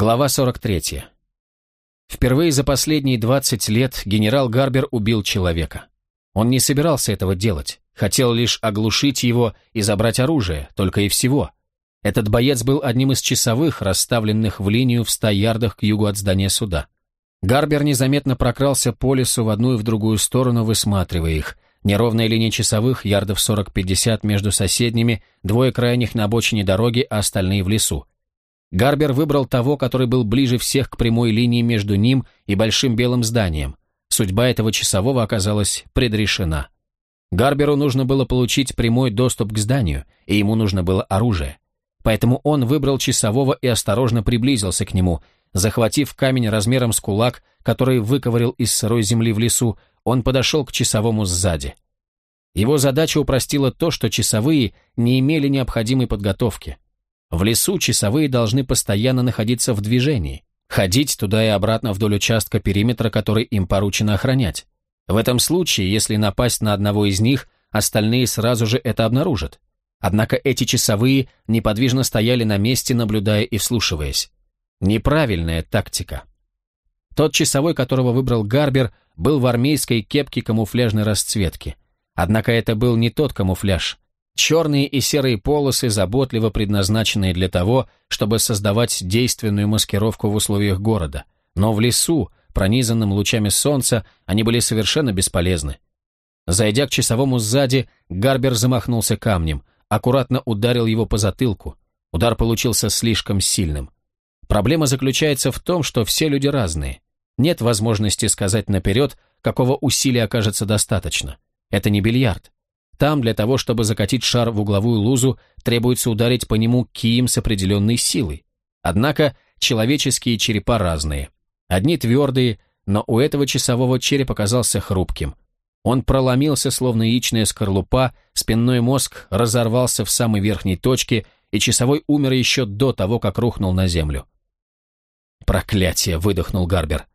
Глава 43. Впервые за последние 20 лет генерал Гарбер убил человека. Он не собирался этого делать, хотел лишь оглушить его и забрать оружие, только и всего. Этот боец был одним из часовых, расставленных в линию в 100 ярдах к югу от здания суда. Гарбер незаметно прокрался по лесу в одну и в другую сторону, высматривая их. Неровная линия часовых, ярдов 40-50 между соседними, двое крайних на обочине дороги, а остальные в лесу. Гарбер выбрал того, который был ближе всех к прямой линии между ним и большим белым зданием. Судьба этого часового оказалась предрешена. Гарберу нужно было получить прямой доступ к зданию, и ему нужно было оружие. Поэтому он выбрал часового и осторожно приблизился к нему. Захватив камень размером с кулак, который выковырил из сырой земли в лесу, он подошел к часовому сзади. Его задача упростила то, что часовые не имели необходимой подготовки – в лесу часовые должны постоянно находиться в движении, ходить туда и обратно вдоль участка периметра, который им поручено охранять. В этом случае, если напасть на одного из них, остальные сразу же это обнаружат. Однако эти часовые неподвижно стояли на месте, наблюдая и вслушиваясь. Неправильная тактика. Тот часовой, которого выбрал Гарбер, был в армейской кепке камуфляжной расцветки. Однако это был не тот камуфляж. Черные и серые полосы, заботливо предназначенные для того, чтобы создавать действенную маскировку в условиях города. Но в лесу, пронизанном лучами солнца, они были совершенно бесполезны. Зайдя к часовому сзади, Гарбер замахнулся камнем, аккуратно ударил его по затылку. Удар получился слишком сильным. Проблема заключается в том, что все люди разные. Нет возможности сказать наперед, какого усилия окажется достаточно. Это не бильярд. Там для того, чтобы закатить шар в угловую лузу, требуется ударить по нему кием с определенной силой. Однако человеческие черепа разные. Одни твердые, но у этого часового череп оказался хрупким. Он проломился, словно яичная скорлупа, спинной мозг разорвался в самой верхней точке, и часовой умер еще до того, как рухнул на землю. «Проклятие!» — выдохнул Гарбер.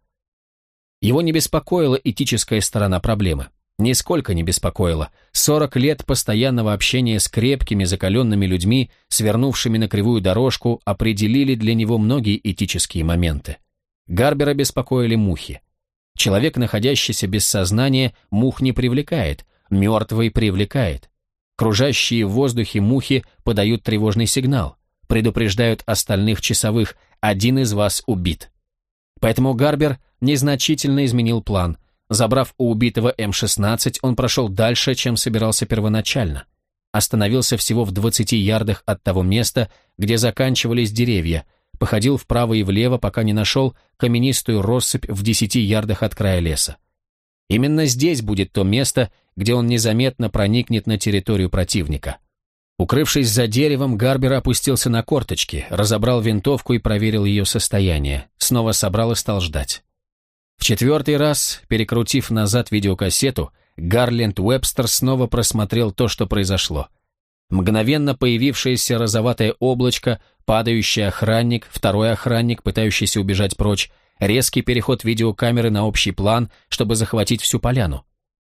Его не беспокоила этическая сторона проблемы. Нисколько не беспокоило. Сорок лет постоянного общения с крепкими, закаленными людьми, свернувшими на кривую дорожку, определили для него многие этические моменты. Гарбера беспокоили мухи. Человек, находящийся без сознания, мух не привлекает, мертвый привлекает. Кружащие в воздухе мухи подают тревожный сигнал, предупреждают остальных часовых, один из вас убит. Поэтому Гарбер незначительно изменил план, Забрав у убитого М-16, он прошел дальше, чем собирался первоначально. Остановился всего в 20 ярдах от того места, где заканчивались деревья, походил вправо и влево, пока не нашел каменистую россыпь в 10 ярдах от края леса. Именно здесь будет то место, где он незаметно проникнет на территорию противника. Укрывшись за деревом, Гарбер опустился на корточки, разобрал винтовку и проверил ее состояние, снова собрал и стал ждать. В четвертый раз, перекрутив назад видеокассету, Гарленд Уэбстер снова просмотрел то, что произошло. Мгновенно появившееся розоватое облачко, падающий охранник, второй охранник, пытающийся убежать прочь, резкий переход видеокамеры на общий план, чтобы захватить всю поляну.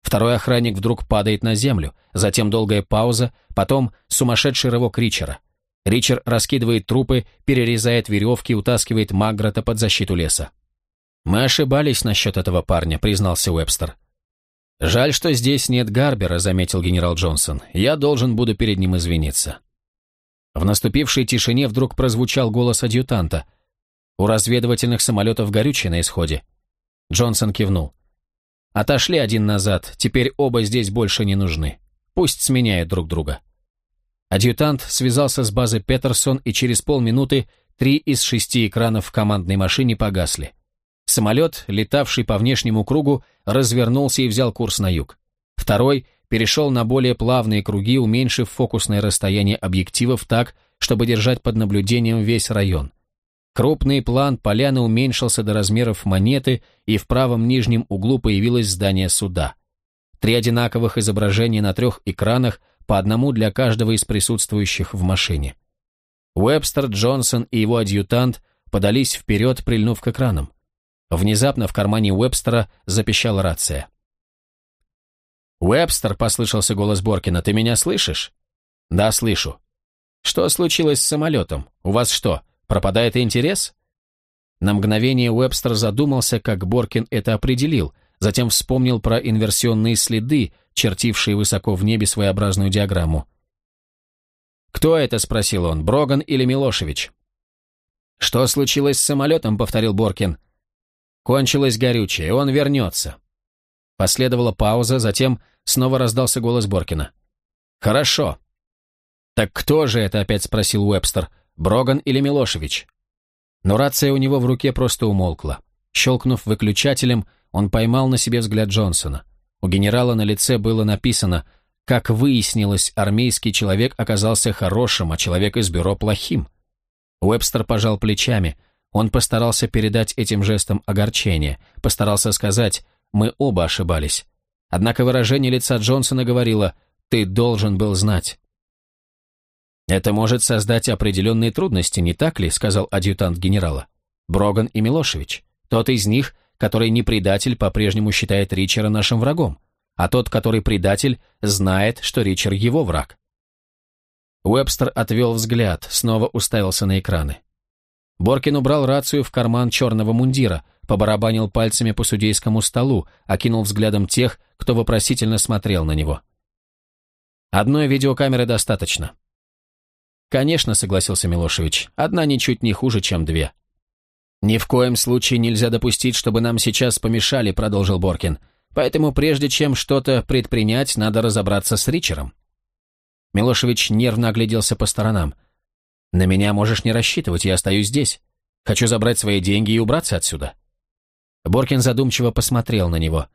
Второй охранник вдруг падает на землю, затем долгая пауза, потом сумасшедший рывок Ричера. Ричер раскидывает трупы, перерезает веревки утаскивает Маграта под защиту леса. «Мы ошибались насчет этого парня», — признался Уэбстер. «Жаль, что здесь нет Гарбера», — заметил генерал Джонсон. «Я должен буду перед ним извиниться». В наступившей тишине вдруг прозвучал голос адъютанта. «У разведывательных самолетов горючее на исходе». Джонсон кивнул. «Отошли один назад, теперь оба здесь больше не нужны. Пусть сменяют друг друга». Адъютант связался с базой Петерсон, и через полминуты три из шести экранов в командной машине погасли. Самолет, летавший по внешнему кругу, развернулся и взял курс на юг. Второй перешел на более плавные круги, уменьшив фокусное расстояние объективов так, чтобы держать под наблюдением весь район. Крупный план поляны уменьшился до размеров монеты, и в правом нижнем углу появилось здание суда. Три одинаковых изображения на трех экранах, по одному для каждого из присутствующих в машине. Уэбстер, Джонсон и его адъютант подались вперед, прильнув к экранам. Внезапно в кармане Уэбстера запищала рация. «Уэбстер», — послышался голос Боркина, — «ты меня слышишь?» «Да, слышу». «Что случилось с самолетом? У вас что, пропадает интерес?» На мгновение Уэбстер задумался, как Боркин это определил, затем вспомнил про инверсионные следы, чертившие высоко в небе своеобразную диаграмму. «Кто это?» — спросил он, Броган или Милошевич? «Что случилось с самолетом?» — повторил Боркин. «Кончилось горючее, он вернется». Последовала пауза, затем снова раздался голос Боркина. «Хорошо». «Так кто же это?» — опять спросил Уэбстер. «Броган или Милошевич?» Но рация у него в руке просто умолкла. Щелкнув выключателем, он поймал на себе взгляд Джонсона. У генерала на лице было написано «Как выяснилось, армейский человек оказался хорошим, а человек из бюро плохим». Уэбстер пожал плечами. Он постарался передать этим жестом огорчение, постарался сказать «Мы оба ошибались». Однако выражение лица Джонсона говорило «Ты должен был знать». «Это может создать определенные трудности, не так ли?» — сказал адъютант генерала. «Броган и Милошевич. Тот из них, который не предатель, по-прежнему считает Ричера нашим врагом, а тот, который предатель, знает, что Ричер его враг». Уэбстер отвел взгляд, снова уставился на экраны. Боркин убрал рацию в карман черного мундира, побарабанил пальцами по судейскому столу, окинул взглядом тех, кто вопросительно смотрел на него. «Одной видеокамеры достаточно. «Конечно», — согласился Милошевич, — «одна ничуть не хуже, чем две». «Ни в коем случае нельзя допустить, чтобы нам сейчас помешали», — продолжил Боркин. «Поэтому прежде чем что-то предпринять, надо разобраться с Ричером». Милошевич нервно огляделся по сторонам. «На меня можешь не рассчитывать, я остаюсь здесь. Хочу забрать свои деньги и убраться отсюда». Боркин задумчиво посмотрел на него.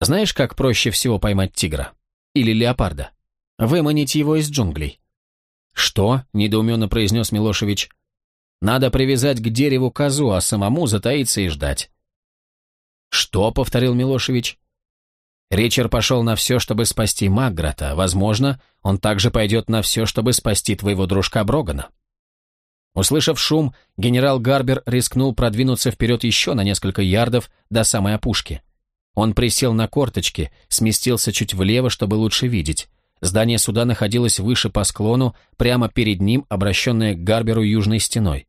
«Знаешь, как проще всего поймать тигра? Или леопарда? Выманить его из джунглей. «Что?» – недоуменно произнес Милошевич. «Надо привязать к дереву козу, а самому затаиться и ждать». «Что?» – повторил Милошевич. Ричард пошел на все, чтобы спасти Маграта. Возможно, он также пойдет на все, чтобы спасти твоего дружка Брогана. Услышав шум, генерал Гарбер рискнул продвинуться вперед еще на несколько ярдов до самой опушки. Он присел на корточки, сместился чуть влево, чтобы лучше видеть. Здание суда находилось выше по склону, прямо перед ним, обращенное к Гарберу южной стеной.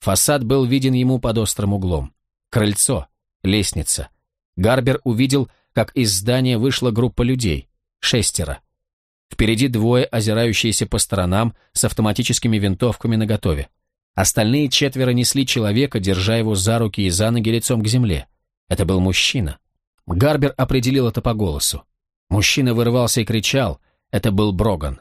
Фасад был виден ему под острым углом. Крыльцо, лестница. Гарбер увидел, как из здания вышла группа людей, шестеро. Впереди двое, озирающиеся по сторонам, с автоматическими винтовками наготове. Остальные четверо несли человека, держа его за руки и за ноги лицом к земле. Это был мужчина. Гарбер определил это по голосу. Мужчина вырывался и кричал — это был Броган.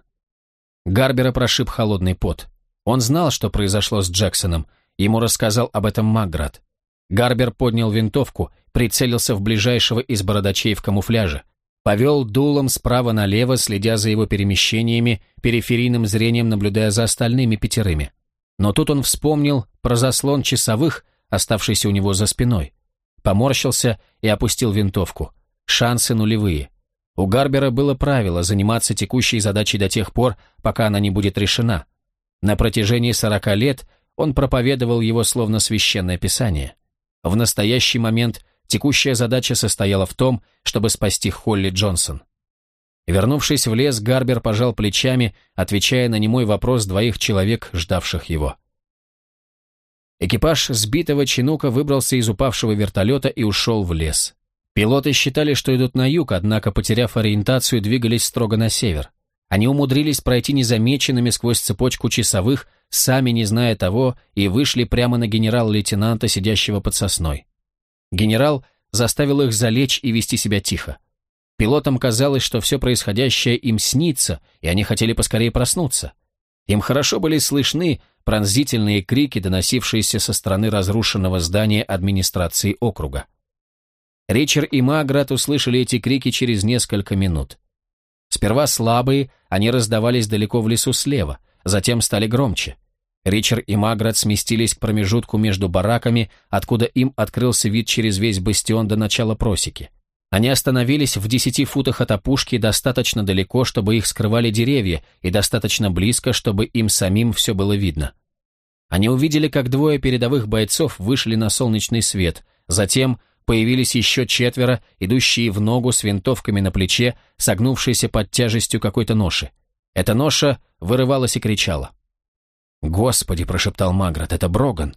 Гарбера прошиб холодный пот. Он знал, что произошло с Джексоном. Ему рассказал об этом Маград. Гарбер поднял винтовку, прицелился в ближайшего из бородачей в камуфляже. Повел дулом справа налево, следя за его перемещениями, периферийным зрением наблюдая за остальными пятерыми. Но тут он вспомнил про заслон часовых, оставшийся у него за спиной. Поморщился и опустил винтовку. Шансы нулевые. У Гарбера было правило заниматься текущей задачей до тех пор, пока она не будет решена. На протяжении сорока лет он проповедовал его словно священное писание. В настоящий момент текущая задача состояла в том, чтобы спасти Холли Джонсон. Вернувшись в лес, Гарбер пожал плечами, отвечая на немой вопрос двоих человек, ждавших его. Экипаж сбитого чинука выбрался из упавшего вертолета и ушел в лес. Пилоты считали, что идут на юг, однако, потеряв ориентацию, двигались строго на север. Они умудрились пройти незамеченными сквозь цепочку часовых, сами не зная того, и вышли прямо на генерал-лейтенанта, сидящего под сосной. Генерал заставил их залечь и вести себя тихо. Пилотам казалось, что все происходящее им снится, и они хотели поскорее проснуться. Им хорошо были слышны пронзительные крики, доносившиеся со стороны разрушенного здания администрации округа. Ричард и Маград услышали эти крики через несколько минут. Сперва слабые, они раздавались далеко в лесу слева, затем стали громче. Ричард и Маград сместились к промежутку между бараками, откуда им открылся вид через весь бастион до начала просеки. Они остановились в десяти футах от опушки достаточно далеко, чтобы их скрывали деревья, и достаточно близко, чтобы им самим все было видно. Они увидели, как двое передовых бойцов вышли на солнечный свет, затем появились еще четверо, идущие в ногу с винтовками на плече, согнувшиеся под тяжестью какой-то ноши. Эта ноша вырывалась и кричала. «Господи!» — прошептал Маград, — «это Броган!»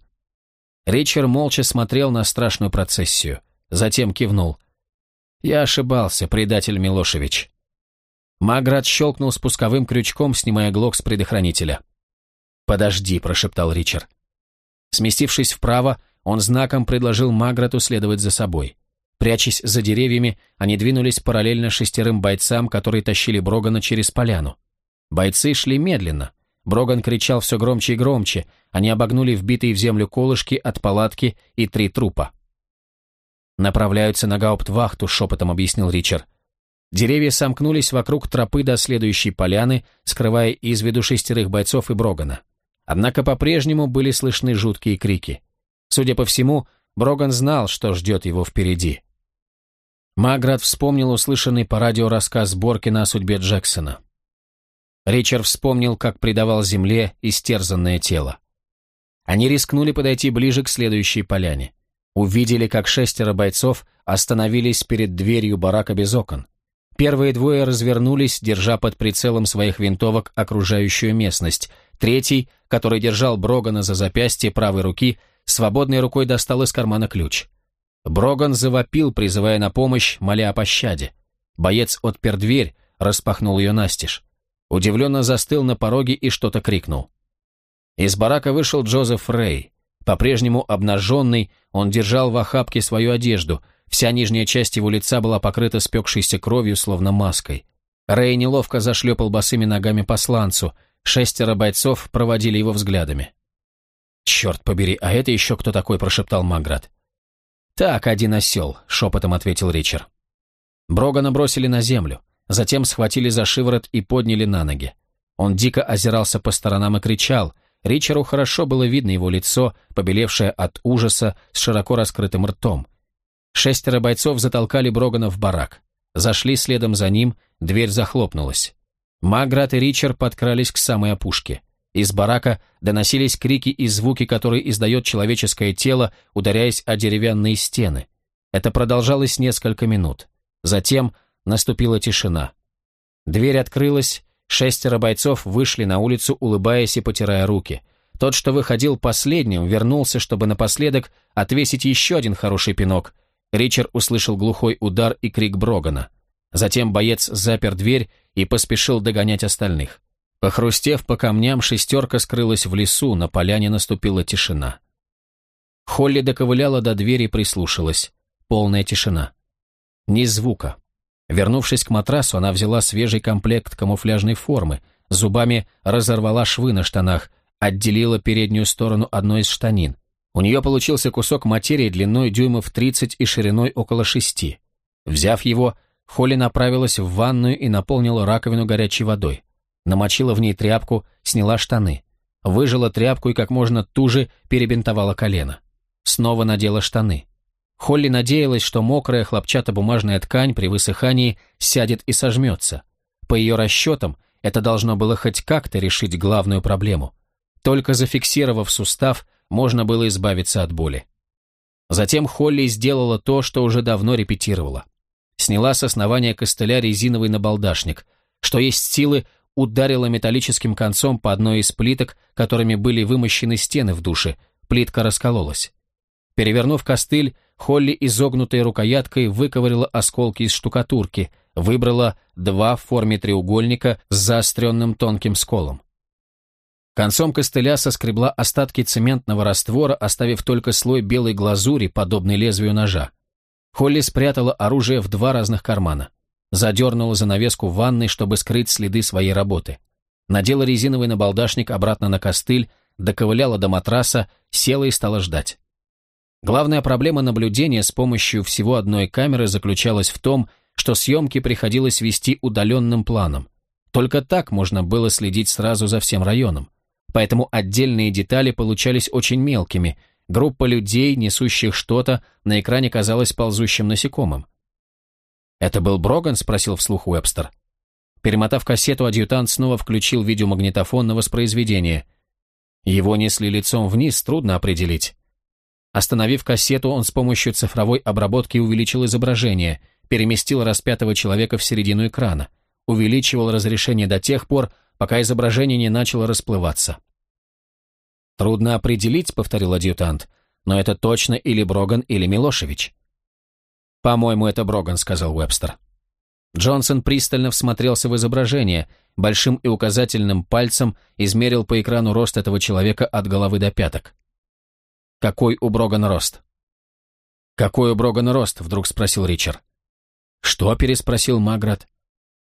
Ричард молча смотрел на страшную процессию. Затем кивнул. «Я ошибался, предатель Милошевич». Маград щелкнул спусковым крючком, снимая глок с предохранителя. «Подожди», — прошептал Ричард. Сместившись вправо, он знаком предложил Маграту следовать за собой. Прячась за деревьями, они двинулись параллельно шестерым бойцам, которые тащили Брогана через поляну. Бойцы шли медленно. Броган кричал все громче и громче. Они обогнули вбитые в землю колышки от палатки и три трупа. «Направляются на гауптвахту», — шепотом объяснил Ричард. Деревья сомкнулись вокруг тропы до следующей поляны, скрывая из виду шестерых бойцов и Брогана. Однако по-прежнему были слышны жуткие крики. Судя по всему, Броган знал, что ждет его впереди. Маград вспомнил услышанный по радио рассказ Боркина о судьбе Джексона. Ричард вспомнил, как предавал земле истерзанное тело. Они рискнули подойти ближе к следующей поляне. Увидели, как шестеро бойцов остановились перед дверью барака без окон. Первые двое развернулись, держа под прицелом своих винтовок окружающую местность. Третий, который держал Брогана за запястье правой руки, свободной рукой достал из кармана ключ. Броган завопил, призывая на помощь, моля о пощаде. Боец отпер дверь, распахнул ее настежь. Удивленно застыл на пороге и что-то крикнул. Из барака вышел Джозеф Рэй. По-прежнему обнаженный, он держал в охапке свою одежду, вся нижняя часть его лица была покрыта спекшейся кровью, словно маской. Рэй неловко зашлепал босыми ногами посланцу, шестеро бойцов проводили его взглядами. «Черт побери, а это еще кто такой?» – прошептал Маград. «Так, один осел», — шепотом ответил Ричард. Брогана бросили на землю, затем схватили за шиворот и подняли на ноги. Он дико озирался по сторонам и кричал. Ричару хорошо было видно его лицо, побелевшее от ужаса, с широко раскрытым ртом. Шестеро бойцов затолкали Брогана в барак. Зашли следом за ним, дверь захлопнулась. Маград и Ричард подкрались к самой опушке. Из барака доносились крики и звуки, которые издает человеческое тело, ударяясь о деревянные стены. Это продолжалось несколько минут. Затем наступила тишина. Дверь открылась, шестеро бойцов вышли на улицу, улыбаясь и потирая руки. Тот, что выходил последним, вернулся, чтобы напоследок отвесить еще один хороший пинок. Ричард услышал глухой удар и крик Брогана. Затем боец запер дверь и поспешил догонять остальных. Похрустев по камням, шестерка скрылась в лесу, на поляне наступила тишина. Холли доковыляла до двери и прислушалась. Полная тишина. Ни звука. Вернувшись к матрасу, она взяла свежий комплект камуфляжной формы, зубами разорвала швы на штанах, отделила переднюю сторону одной из штанин. У нее получился кусок материи длиной дюймов 30 и шириной около 6. Взяв его, Холли направилась в ванную и наполнила раковину горячей водой намочила в ней тряпку, сняла штаны, выжила тряпку и как можно туже перебинтовала колено. Снова надела штаны. Холли надеялась, что мокрая хлопчатобумажная ткань при высыхании сядет и сожмется. По ее расчетам, это должно было хоть как-то решить главную проблему. Только зафиксировав сустав, можно было избавиться от боли. Затем Холли сделала то, что уже давно репетировала. Сняла с основания костыля резиновый набалдашник. Что есть силы, ударила металлическим концом по одной из плиток, которыми были вымощены стены в душе. Плитка раскололась. Перевернув костыль, Холли изогнутой рукояткой выковырила осколки из штукатурки, выбрала два в форме треугольника с заостренным тонким сколом. Концом костыля соскребла остатки цементного раствора, оставив только слой белой глазури, подобный лезвию ножа. Холли спрятала оружие в два разных кармана задернула занавеску в ванной, чтобы скрыть следы своей работы. Надела резиновый набалдашник обратно на костыль, доковыляла до матраса, села и стала ждать. Главная проблема наблюдения с помощью всего одной камеры заключалась в том, что съемки приходилось вести удаленным планом. Только так можно было следить сразу за всем районом. Поэтому отдельные детали получались очень мелкими. Группа людей, несущих что-то, на экране казалась ползущим насекомым. «Это был Броган?» — спросил вслух Уэбстер. Перемотав кассету, адъютант снова включил видеомагнитофон на воспроизведение. Его несли лицом вниз, трудно определить. Остановив кассету, он с помощью цифровой обработки увеличил изображение, переместил распятого человека в середину экрана, увеличивал разрешение до тех пор, пока изображение не начало расплываться. «Трудно определить», — повторил адъютант, но это точно или Броган, или Милошевич. «По-моему, это Броган», — сказал Уэбстер. Джонсон пристально всмотрелся в изображение, большим и указательным пальцем измерил по экрану рост этого человека от головы до пяток. «Какой у Брогана рост?» «Какой у Брогана рост?» — вдруг спросил Ричард. «Что?» — переспросил Маград.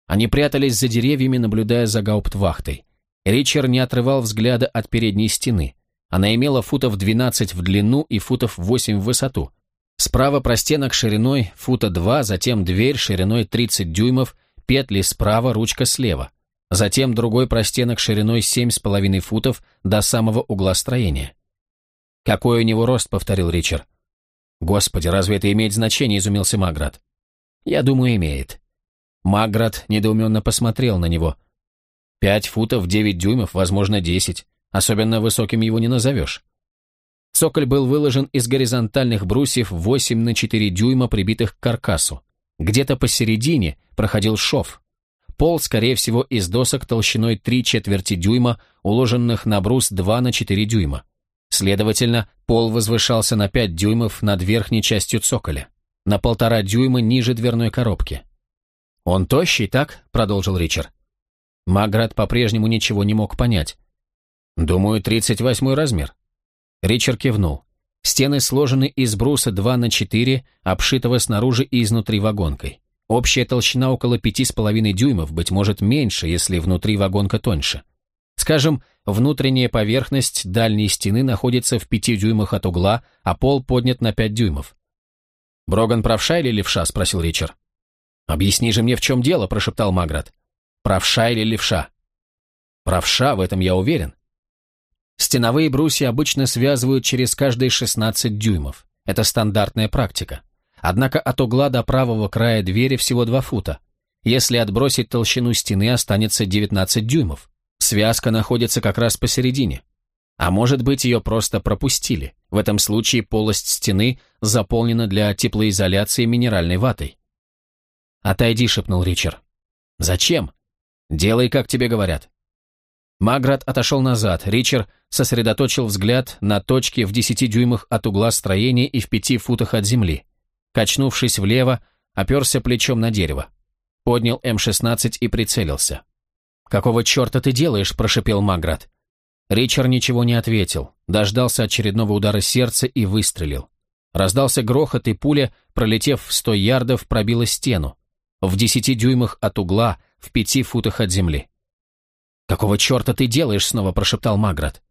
Они прятались за деревьями, наблюдая за гауптвахтой. Ричард не отрывал взгляда от передней стены. Она имела футов 12 в длину и футов 8 в высоту. Справа простенок шириной фута 2, затем дверь шириной 30 дюймов, петли справа, ручка слева. Затем другой простенок шириной 7,5 футов до самого угла строения. «Какой у него рост?» — повторил Ричард. «Господи, разве это имеет значение?» — изумился Маград. «Я думаю, имеет». Маград недоуменно посмотрел на него. «Пять футов, девять дюймов, возможно, десять. Особенно высоким его не назовешь». Цоколь был выложен из горизонтальных брусьев 8 на 4 дюйма, прибитых к каркасу. Где-то посередине проходил шов. Пол, скорее всего, из досок толщиной 3 четверти дюйма, уложенных на брус 2 на 4 дюйма. Следовательно, пол возвышался на 5 дюймов над верхней частью цоколя, на полтора дюйма ниже дверной коробки. «Он тощий, так?» — продолжил Ричард. Маград по-прежнему ничего не мог понять. «Думаю, 38 размер». Ричард кивнул. Стены сложены из бруса 2 на 4, обшитого снаружи и изнутри вагонкой. Общая толщина около 5,5 дюймов, быть может меньше, если внутри вагонка тоньше. Скажем, внутренняя поверхность дальней стены находится в пяти дюймах от угла, а пол поднят на пять дюймов. «Броган правша или левша?» — спросил Ричард. «Объясни же мне, в чем дело», — прошептал Маград. «Правша или левша?» «Правша, в этом я уверен». Стеновые брусья обычно связывают через каждые 16 дюймов. Это стандартная практика. Однако от угла до правого края двери всего 2 фута. Если отбросить толщину стены, останется 19 дюймов. Связка находится как раз посередине. А может быть, ее просто пропустили. В этом случае полость стены заполнена для теплоизоляции минеральной ватой. «Отойди», — шепнул Ричард. «Зачем?» «Делай, как тебе говорят». Маград отошел назад. Ричард сосредоточил взгляд на точке в десяти дюймах от угла строения и в пяти футах от земли. Качнувшись влево, оперся плечом на дерево. Поднял М-16 и прицелился. «Какого черта ты делаешь?» – прошипел Маград. Ричард ничего не ответил, дождался очередного удара сердца и выстрелил. Раздался грохот, и пуля, пролетев в сто ярдов, пробила стену. В десяти дюймах от угла, в пяти футах от земли. «Какого черта ты делаешь?» – снова прошептал Маград.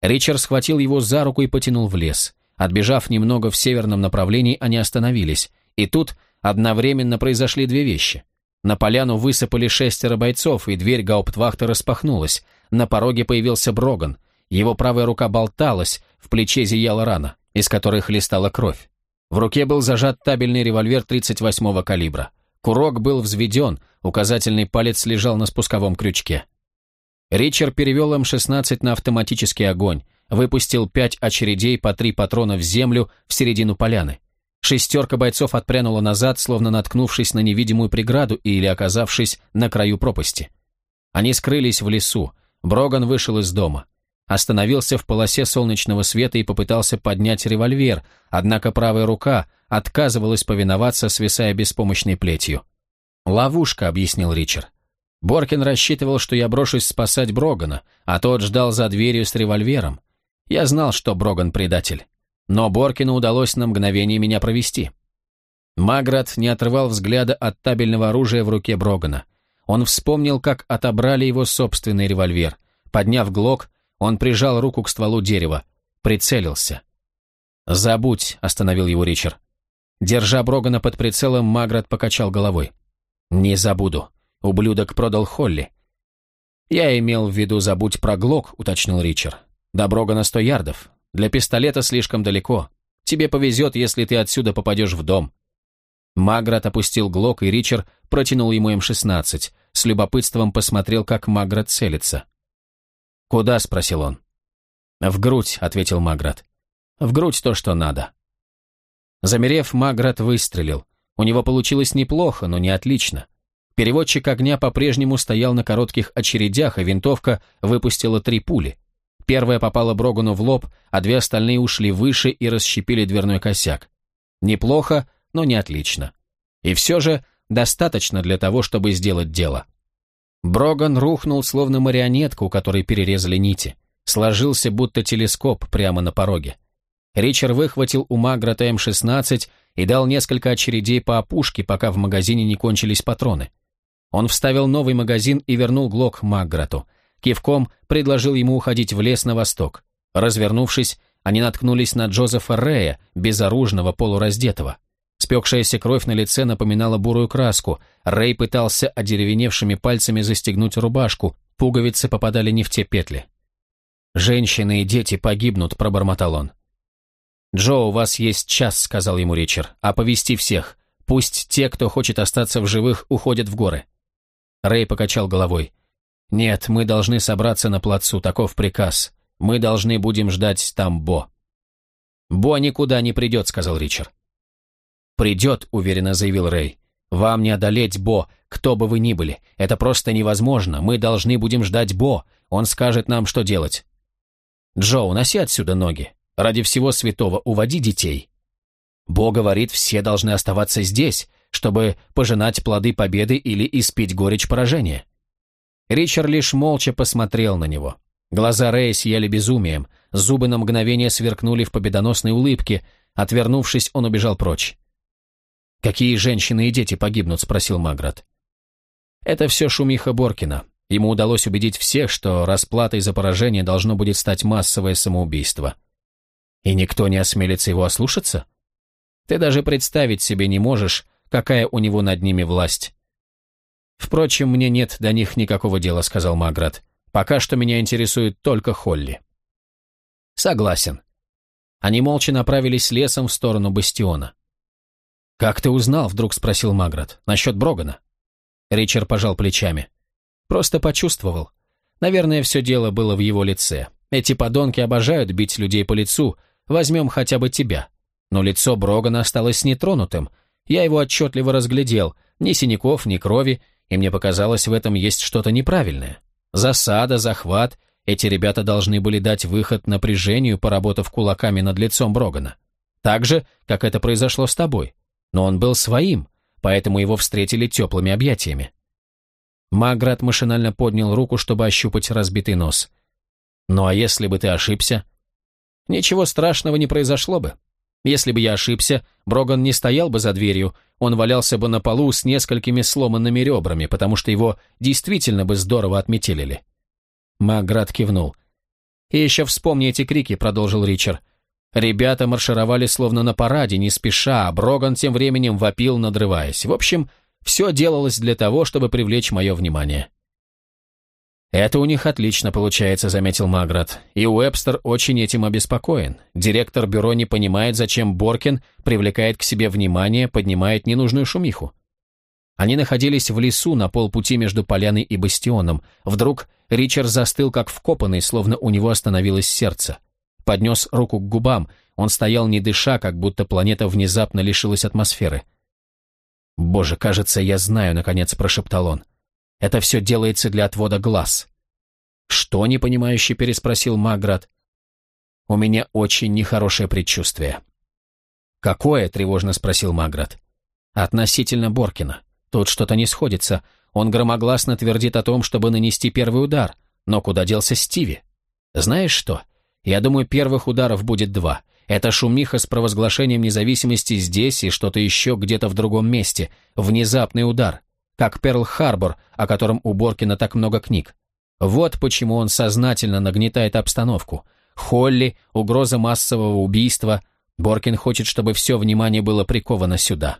Ричард схватил его за руку и потянул в лес. Отбежав немного в северном направлении, они остановились. И тут одновременно произошли две вещи – на поляну высыпали шестеро бойцов, и дверь гауптвахта распахнулась. На пороге появился Броган. Его правая рука болталась, в плече зияла рана, из которой хлестала кровь. В руке был зажат табельный револьвер 38-го калибра. Курок был взведен, указательный палец лежал на спусковом крючке. Ричард перевел М-16 на автоматический огонь, выпустил пять очередей по три патрона в землю в середину поляны. Шестерка бойцов отпрянула назад, словно наткнувшись на невидимую преграду или оказавшись на краю пропасти. Они скрылись в лесу. Броган вышел из дома. Остановился в полосе солнечного света и попытался поднять револьвер, однако правая рука отказывалась повиноваться, свисая беспомощной плетью. «Ловушка», — объяснил Ричард. Боркин рассчитывал, что я брошусь спасать Брогана, а тот ждал за дверью с револьвером. Я знал, что Броган предатель но Боркину удалось на мгновение меня провести. Маград не отрывал взгляда от табельного оружия в руке Брогана. Он вспомнил, как отобрали его собственный револьвер. Подняв глок, он прижал руку к стволу дерева, прицелился. «Забудь», — остановил его Ричард. Держа Брогана под прицелом, Маград покачал головой. «Не забуду. Ублюдок продал Холли». «Я имел в виду забудь про Глок», — уточнил Ричард. «До Брогана сто ярдов. Для пистолета слишком далеко. Тебе повезет, если ты отсюда попадешь в дом». Маград опустил глок, и Ричард протянул ему М-16. С любопытством посмотрел, как Маград целится. «Куда?» — спросил он. «В грудь», — ответил Маград. «В грудь то, что надо». Замерев, Маград выстрелил. У него получилось неплохо, но не отлично. Переводчик огня по-прежнему стоял на коротких очередях, а винтовка выпустила три пули. Первая попала Брогану в лоб, а две остальные ушли выше и расщепили дверной косяк. Неплохо, но не отлично. И все же достаточно для того, чтобы сделать дело. Броган рухнул, словно марионетка, у которой перерезали нити. Сложился, будто телескоп, прямо на пороге. Ричард выхватил у Маграта М-16 и дал несколько очередей по опушке, пока в магазине не кончились патроны. Он вставил новый магазин и вернул Глок Маграту. Кивком предложил ему уходить в лес на восток. Развернувшись, они наткнулись на Джозефа Рея, безоружного, полураздетого. Спекшаяся кровь на лице напоминала бурую краску. Рэй пытался одеревеневшими пальцами застегнуть рубашку, пуговицы попадали не в те петли. «Женщины и дети погибнут», — пробормотал он. «Джо, у вас есть час», — сказал ему Ричард, — «оповести всех. Пусть те, кто хочет остаться в живых, уходят в горы». Рэй покачал головой. «Нет, мы должны собраться на плацу, таков приказ. Мы должны будем ждать там Бо». «Бо никуда не придет», — сказал Ричард. «Придет», — уверенно заявил Рэй. «Вам не одолеть Бо, кто бы вы ни были. Это просто невозможно. Мы должны будем ждать Бо. Он скажет нам, что делать». «Джо, уноси отсюда ноги. Ради всего святого уводи детей». Бо говорит, все должны оставаться здесь, чтобы пожинать плоды победы или испить горечь поражения. Ричард лишь молча посмотрел на него. Глаза Рэя сияли безумием, зубы на мгновение сверкнули в победоносной улыбке, отвернувшись, он убежал прочь. «Какие женщины и дети погибнут?» – спросил Маград. «Это все шумиха Боркина. Ему удалось убедить всех, что расплатой за поражение должно будет стать массовое самоубийство. И никто не осмелится его ослушаться? Ты даже представить себе не можешь, какая у него над ними власть. «Впрочем, мне нет до них никакого дела», — сказал Маград. «Пока что меня интересует только Холли». «Согласен». Они молча направились лесом в сторону бастиона. «Как ты узнал?» — вдруг спросил Маград. «Насчет Брогана?» Ричард пожал плечами. «Просто почувствовал. Наверное, все дело было в его лице. Эти подонки обожают бить людей по лицу. Возьмем хотя бы тебя. Но лицо Брогана осталось нетронутым. Я его отчетливо разглядел. Ни синяков, ни крови, и мне показалось, в этом есть что-то неправильное. Засада, захват. Эти ребята должны были дать выход напряжению, поработав кулаками над лицом Брогана. Так же, как это произошло с тобой но он был своим, поэтому его встретили теплыми объятиями. Маград машинально поднял руку, чтобы ощупать разбитый нос. «Ну а если бы ты ошибся?» «Ничего страшного не произошло бы. Если бы я ошибся, Броган не стоял бы за дверью, он валялся бы на полу с несколькими сломанными ребрами, потому что его действительно бы здорово отметелили». Маград кивнул. «И еще вспомни эти крики», — продолжил Ричард. Ребята маршировали словно на параде, не спеша, а Броган тем временем вопил, надрываясь. В общем, все делалось для того, чтобы привлечь мое внимание. «Это у них отлично получается», — заметил Маград. «И Уэбстер очень этим обеспокоен. Директор бюро не понимает, зачем Боркин привлекает к себе внимание, поднимает ненужную шумиху». Они находились в лесу на полпути между поляной и бастионом. Вдруг Ричард застыл, как вкопанный, словно у него остановилось сердце поднес руку к губам. Он стоял не дыша, как будто планета внезапно лишилась атмосферы. «Боже, кажется, я знаю», — наконец прошептал он. «Это все делается для отвода глаз». «Что?» — непонимающе переспросил Маград. «У меня очень нехорошее предчувствие». «Какое?» — тревожно спросил Маград. «Относительно Боркина. Тут что-то не сходится. Он громогласно твердит о том, чтобы нанести первый удар. Но куда делся Стиви? Знаешь что? Я думаю, первых ударов будет два. Это шумиха с провозглашением независимости здесь и что-то еще где-то в другом месте. Внезапный удар. Как Перл-Харбор, о котором у Боркина так много книг. Вот почему он сознательно нагнетает обстановку. Холли, угроза массового убийства. Боркин хочет, чтобы все внимание было приковано сюда.